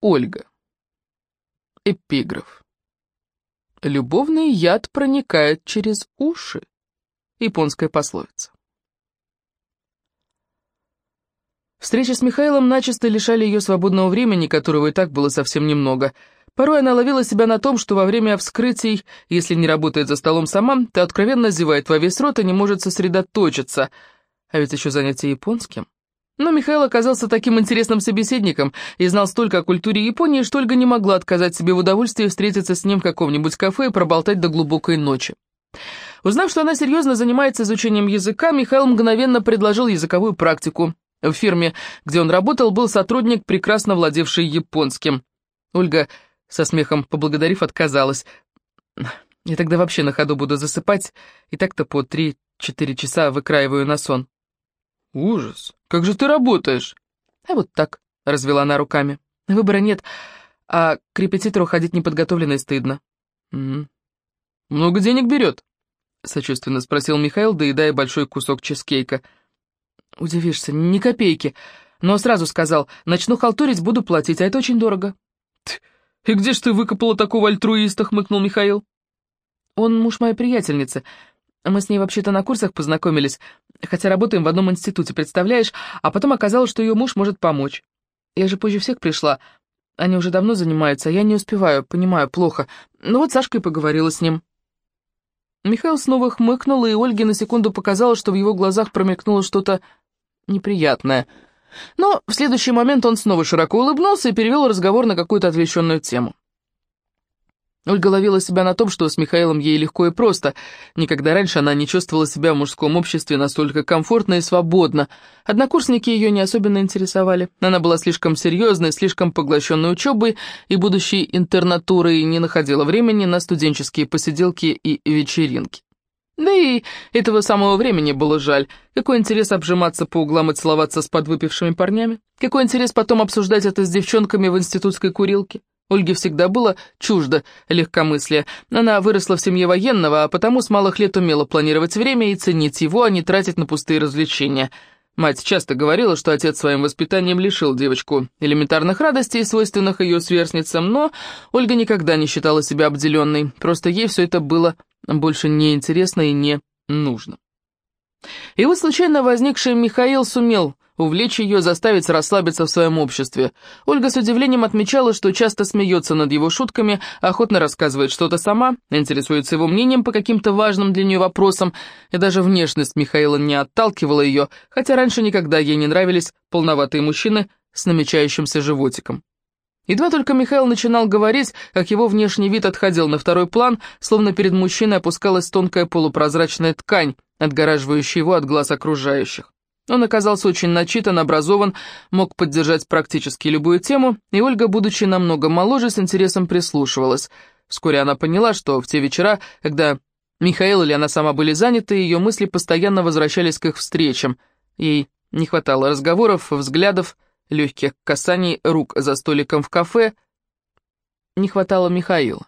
Ольга. Эпиграф. Любовный яд проникает через уши. Японская пословица. Встречи с Михаилом начисто лишали ее свободного времени, которого и так было совсем немного. Порой она ловила себя на том, что во время вскрытий, если не работает за столом сама, то откровенно зевает во весь рот и не может сосредоточиться. А ведь еще занятие японским. Но Михаил оказался таким интересным собеседником и знал столько о культуре Японии, что Ольга не могла отказать себе в удовольствии встретиться с ним в каком-нибудь кафе и проболтать до глубокой ночи. Узнав, что она серьезно занимается изучением языка, Михаил мгновенно предложил языковую практику. В фирме, где он работал, был сотрудник, прекрасно владевший японским. Ольга со смехом поблагодарив, отказалась. Я тогда вообще на ходу буду засыпать, и так-то по три-четыре часа выкраиваю на сон. Ужас! Как же ты работаешь? А вот так, развела она руками. Выбора нет, а к репетитору ходить неподготовленной стыдно. -м. Много денег берет? Сочувственно спросил Михаил, доедая большой кусок чизкейка. Удивишься, ни копейки. Но сразу сказал, начну халтурить, буду платить, а это очень дорого. «И где ж ты выкопала такого альтруиста?» — хмыкнул Михаил. «Он муж моей приятельницы. Мы с ней вообще-то на курсах познакомились, хотя работаем в одном институте, представляешь? А потом оказалось, что ее муж может помочь. Я же позже всех пришла. Они уже давно занимаются, а я не успеваю, понимаю, плохо. Ну вот Сашка и поговорила с ним». Михаил снова хмыкнул, и Ольге на секунду показалось, что в его глазах промелькнуло что-то неприятное — но в следующий момент он снова широко улыбнулся и перевел разговор на какую-то отвлеченную тему. Ольга ловила себя на том, что с Михаилом ей легко и просто. Никогда раньше она не чувствовала себя в мужском обществе настолько комфортно и свободно. Однокурсники ее не особенно интересовали. Она была слишком серьезной, слишком поглощенной учебой и будущей интернатурой и не находила времени на студенческие посиделки и вечеринки. Да и этого самого времени было жаль. Какой интерес обжиматься по углам и целоваться с подвыпившими парнями? Какой интерес потом обсуждать это с девчонками в институтской курилке? Ольге всегда было чуждо легкомыслие. Она выросла в семье военного, а потому с малых лет умела планировать время и ценить его, а не тратить на пустые развлечения. Мать часто говорила, что отец своим воспитанием лишил девочку элементарных радостей, свойственных ее сверстницам, но Ольга никогда не считала себя обделенной, просто ей все это было больше не интересно и не нужно. И вот случайно возникший Михаил сумел увлечь ее, заставить расслабиться в своем обществе. Ольга с удивлением отмечала, что часто смеется над его шутками, охотно рассказывает что-то сама, интересуется его мнением по каким-то важным для нее вопросам, и даже внешность Михаила не отталкивала ее, хотя раньше никогда ей не нравились полноватые мужчины с намечающимся животиком. Едва только Михаил начинал говорить, как его внешний вид отходил на второй план, словно перед мужчиной опускалась тонкая полупрозрачная ткань, отгораживающая его от глаз окружающих. Он оказался очень начитан, образован, мог поддержать практически любую тему, и Ольга, будучи намного моложе, с интересом прислушивалась. Вскоре она поняла, что в те вечера, когда Михаил или она сама были заняты, ее мысли постоянно возвращались к их встречам. Ей не хватало разговоров, взглядов, легких касаний рук за столиком в кафе. Не хватало Михаила.